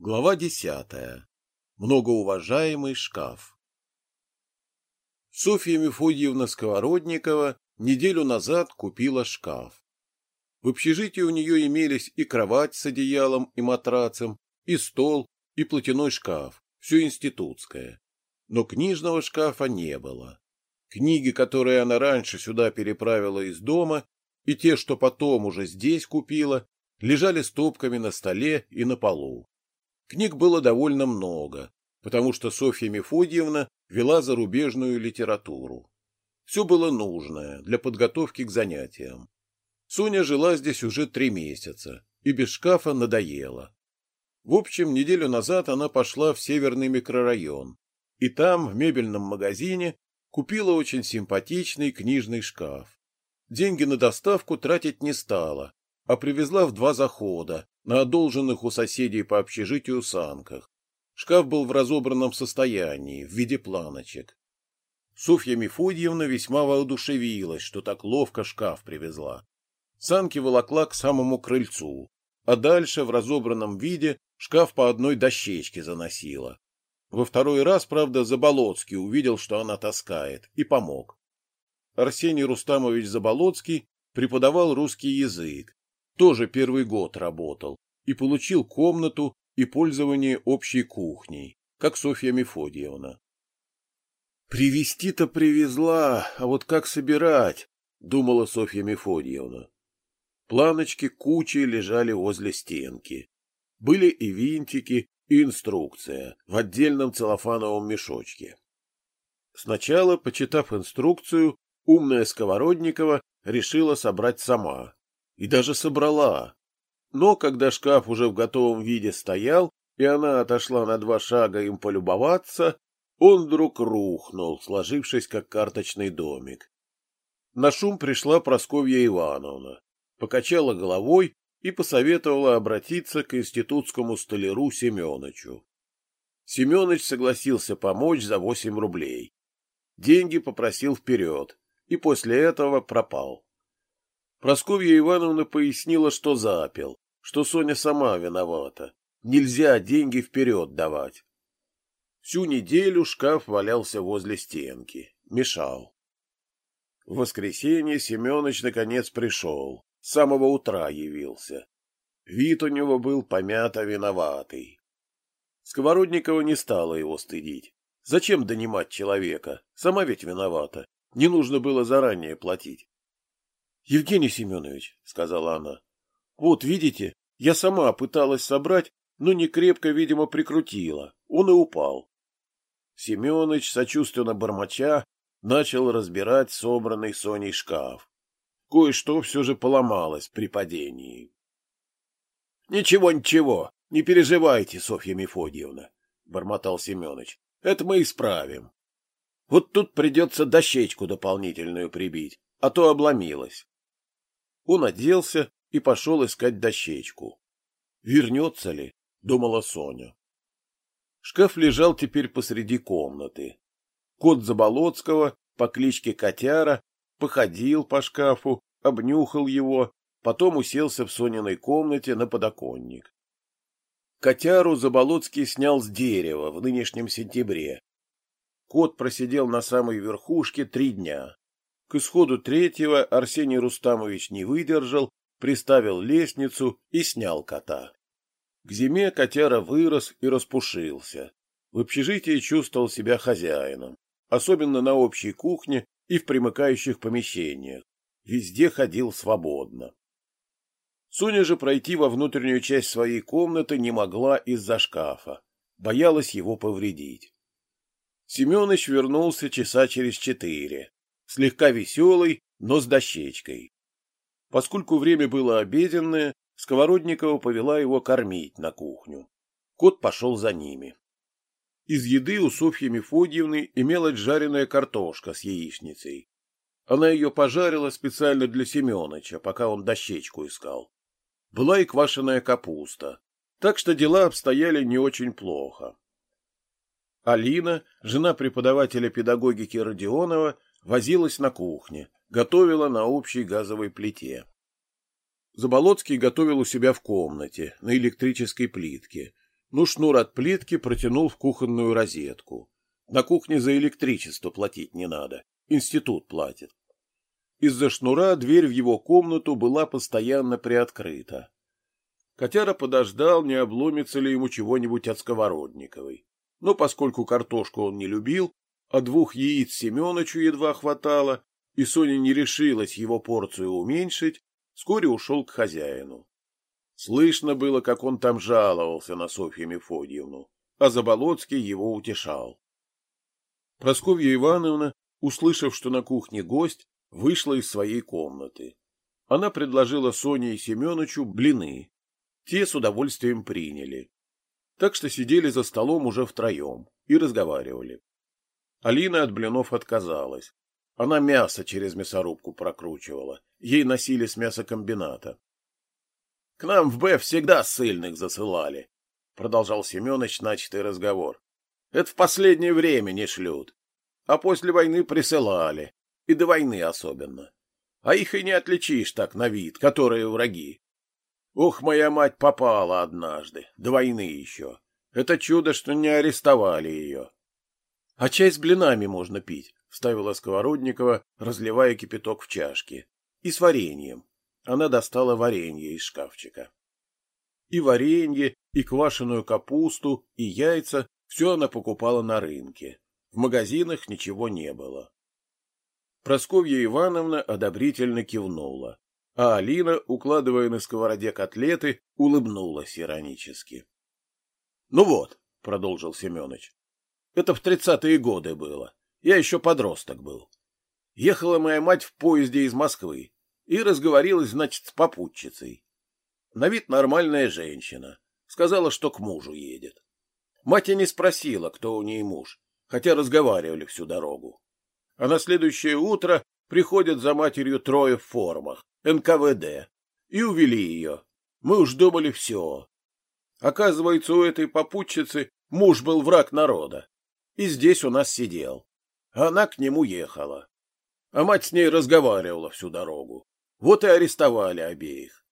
Глава десятая. Многоуважаемый шкаф. Софья Мефодьевна Сковородникова неделю назад купила шкаф. В общежитии у нее имелись и кровать с одеялом и матрацем, и стол, и платяной шкаф, все институтское. Но книжного шкафа не было. Книги, которые она раньше сюда переправила из дома, и те, что потом уже здесь купила, лежали стопками на столе и на полу. Книг было довольно много, потому что Софья Мефодьевна вела зарубежную литературу. Все было нужное для подготовки к занятиям. Соня жила здесь уже три месяца, и без шкафа надоела. В общем, неделю назад она пошла в северный микрорайон, и там, в мебельном магазине, купила очень симпатичный книжный шкаф. Деньги на доставку тратить не стала, а привезла в два захода, на одолженных у соседей по общежитию санках. Шкаф был в разобранном состоянии, в виде планочек. Софья Мефодьевна весьма воодушевилась, что так ловко шкаф привезла. Санки волокла к самому крыльцу, а дальше в разобранном виде шкаф по одной дощечке заносила. Во второй раз, правда, Заболоцкий увидел, что она таскает, и помог. Арсений Рустамович Заболоцкий преподавал русский язык, тоже первый год работал и получил комнату и пользование общей кухней, как Софья Мефодьевна. «Привезти-то привезла, а вот как собирать?» — думала Софья Мефодьевна. Планочки кучей лежали возле стенки. Были и винтики, и инструкция в отдельном целлофановом мешочке. Сначала, почитав инструкцию, умная Сковородникова решила собрать сама, и даже собрала. Но когда шкаф уже в готовом виде стоял, и она отошла на два шага им полюбоваться, он вдруг рухнул, сложившись как карточный домик. На шум пришла Просковья Ивановна, покачала головой и посоветовала обратиться к институтскому столяру Семеновичу. Семенович согласился помочь за восемь рублей. Деньги попросил вперед, и после этого пропал. Просковья Ивановна пояснила, что запил, что Соня сама виновата. Нельзя деньги вперед давать. Всю неделю шкаф валялся возле стенки, мешал. В воскресенье Семенович наконец пришел, с самого утра явился. Вид у него был помято виноватый. Сковородникова не стала его стыдить. Зачем донимать человека? Сама ведь виновата. Не нужно было заранее платить. Евгений Семенович, — сказала она, — вот видите, я сама пыталась собрать, но не крепко, видимо, прикрутила. Он и упал. Семенович, сочувственно бормоча, начал разбирать собранный Соней шкаф. Кое-что все же поломалось при падении. — Ничего, ничего, не переживайте, Софья Мефодьевна, — бормотал Семенович. — Это мы исправим. Вот тут придется дощечку дополнительную прибить, а то обломилась. Он оделся и пошел искать дощечку. Вернется ли? — думала Соня. Шкаф лежал теперь посреди комнаты. Кот Заболоцкого по кличке Котяра походил по шкафу, обнюхал его, потом уселся в Сониной комнате на подоконник. Котяру Заболоцкий снял с дерева в нынешнем сентябре. Кот просидел на самой верхушке три дня. К исходу третьего Арсений Рустамович не выдержал, приставил лестницу и снял кота. К зиме котяра вырос и распушился. В общежитии чувствовал себя хозяином, особенно на общей кухне и в примыкающих помещениях. Везде ходил свободно. Соня же пройти во внутреннюю часть своей комнаты не могла из-за шкафа. Боялась его повредить. Семенович вернулся часа через четыре слегка веселый, но с дощечкой. Поскольку время было обеденное, Сковородникова повела его кормить на кухню. Кот пошел за ними. Из еды у Софьи Мефодьевны имелась жареная картошка с яичницей. Она ее пожарила специально для Семеновича, пока он дощечку искал. Была и квашеная капуста, так что дела обстояли не очень плохо. Алина, жена преподавателя педагогики Родионова, возилась на кухне, готовила на общей газовой плите. Заболоцкий готовил у себя в комнате, на электрической плитке. но шнур от плитки протянул в кухонную розетку. На кухне за электричество платить не надо, институт платит. Из-за шнура дверь в его комнату была постоянно приоткрыта. Котяра подождал, не обломится ли ему чего-нибудь от сковородниковой. Но поскольку картошку он не любил, а двух яиц Семеновичу едва хватало, и Соня не решилась его порцию уменьшить, вскоре ушел к хозяину. Слышно было, как он там жаловался на Софью Мефодьевну, а Заболоцкий его утешал. Просковья Ивановна, услышав, что на кухне гость, вышла из своей комнаты. Она предложила Соне и Семеновичу блины. Те с удовольствием приняли. Так что сидели за столом уже втроем и разговаривали. Алина от блинов отказалась. Она мясо через мясорубку прокручивала. Ей носили с мясокомбината. — К нам в Б всегда ссыльных засылали, — продолжал Семенович начатый разговор. — Это в последнее время не шлют. А после войны присылали. И до войны особенно. А их и не отличишь так на вид, которые враги. Ох, моя мать попала однажды, до войны еще. Это чудо, что не арестовали ее. — А чай с блинами можно пить, — вставила Сковородникова, разливая кипяток в чашке. — И с вареньем. Она достала варенье из шкафчика. И варенье, и квашеную капусту, и яйца — все она покупала на рынке. В магазинах ничего не было. Просковья Ивановна одобрительно кивнула, а Алина, укладывая на сковороде котлеты, улыбнулась иронически. — Ну вот, — продолжил Семенович, — это в тридцатые годы было. Я еще подросток был. Ехала моя мать в поезде из Москвы и разговорилась, значит, с попутчицей. На вид нормальная женщина. Сказала, что к мужу едет. Мать и не спросила, кто у ней муж, хотя разговаривали всю дорогу а на следующее утро приходят за матерью трое в формах, НКВД, и увели ее. Мы уж думали все. Оказывается, у этой попутчицы муж был враг народа, и здесь у нас сидел. Она к нему ехала. А мать с ней разговаривала всю дорогу. Вот и арестовали обеих.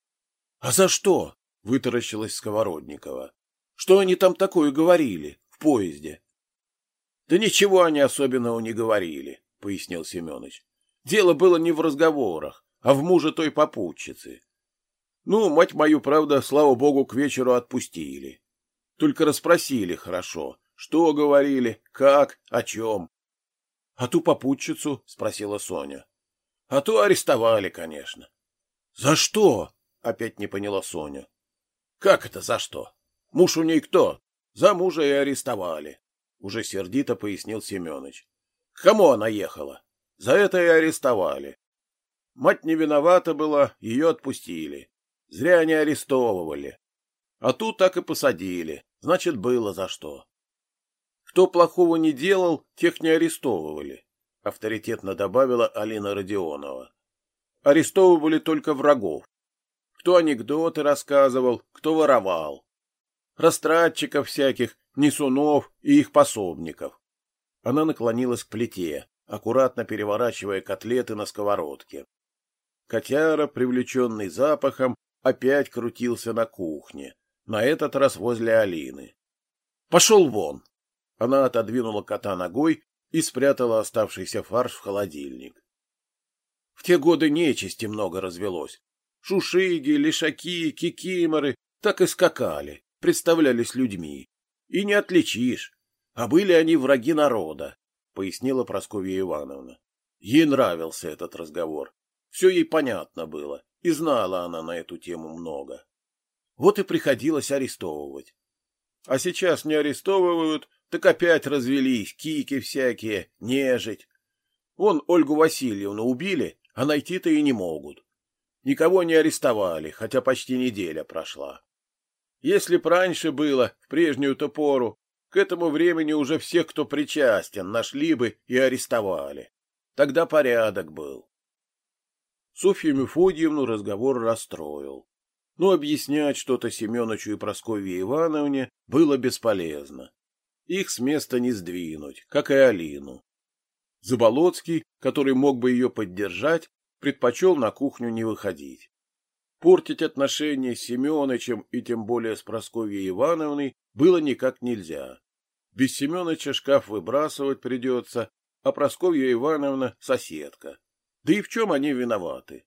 — А за что? — вытаращилась Сковородникова. — Что они там такое говорили в поезде? Да ничего они особенного не говорили, пояснил Семенович. Дело было не в разговорах, а в муже той попутчицы. Ну, мать мою, правда, слава богу, к вечеру отпустили. Только расспросили хорошо, что говорили, как, о чем. — А ту попутчицу? — спросила Соня. — А ту арестовали, конечно. — За что? — опять не поняла Соня. — Как это за что? Муж у ней кто? За мужа и арестовали уже сердито пояснил Семенович. К кому она ехала? За это и арестовали. Мать не виновата была, ее отпустили. Зря они арестовывали. А тут так и посадили. Значит, было за что. Кто плохого не делал, тех не арестовывали, авторитетно добавила Алина Родионова. Арестовывали только врагов. Кто анекдоты рассказывал, кто воровал. Растратчиков всяких Несунов и их пособников. Она наклонилась к плите, аккуратно переворачивая котлеты на сковородке. Котяра, привлеченный запахом, опять крутился на кухне, на этот раз возле Алины. «Пошел вон!» Она отодвинула кота ногой и спрятала оставшийся фарш в холодильник. В те годы нечисти много развелось. Шушиги, лишаки, кикиморы так и скакали, представлялись людьми. И не отличишь. А были они враги народа, пояснила Прасковья Ивановна. Ей нравился этот разговор. Все ей понятно было, и знала она на эту тему много. Вот и приходилось арестовывать. А сейчас не арестовывают, так опять развелись, кики всякие, нежить. Вон Ольгу Васильевну убили, а найти-то и не могут. Никого не арестовали, хотя почти неделя прошла. Если б раньше было, в прежнюю-то пору, к этому времени уже всех, кто причастен, нашли бы и арестовали. Тогда порядок был. Софью Мефодьевну разговор расстроил. Но объяснять что-то Семеновичу и Прасковье Ивановне было бесполезно. Их с места не сдвинуть, как и Алину. Заболоцкий, который мог бы ее поддержать, предпочел на кухню не выходить. Портить отношения с Семеновичем и тем более с Прасковьей Ивановной было никак нельзя. Без Семеновича шкаф выбрасывать придется, а Прасковья Ивановна — соседка. Да и в чем они виноваты?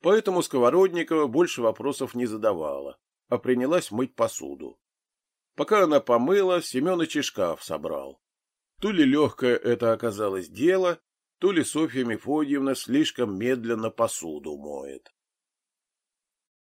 Поэтому Сковородникова больше вопросов не задавала, а принялась мыть посуду. Пока она помыла, Семенович и шкаф собрал. То ли легкое это оказалось дело, то ли Софья Мефодьевна слишком медленно посуду моет.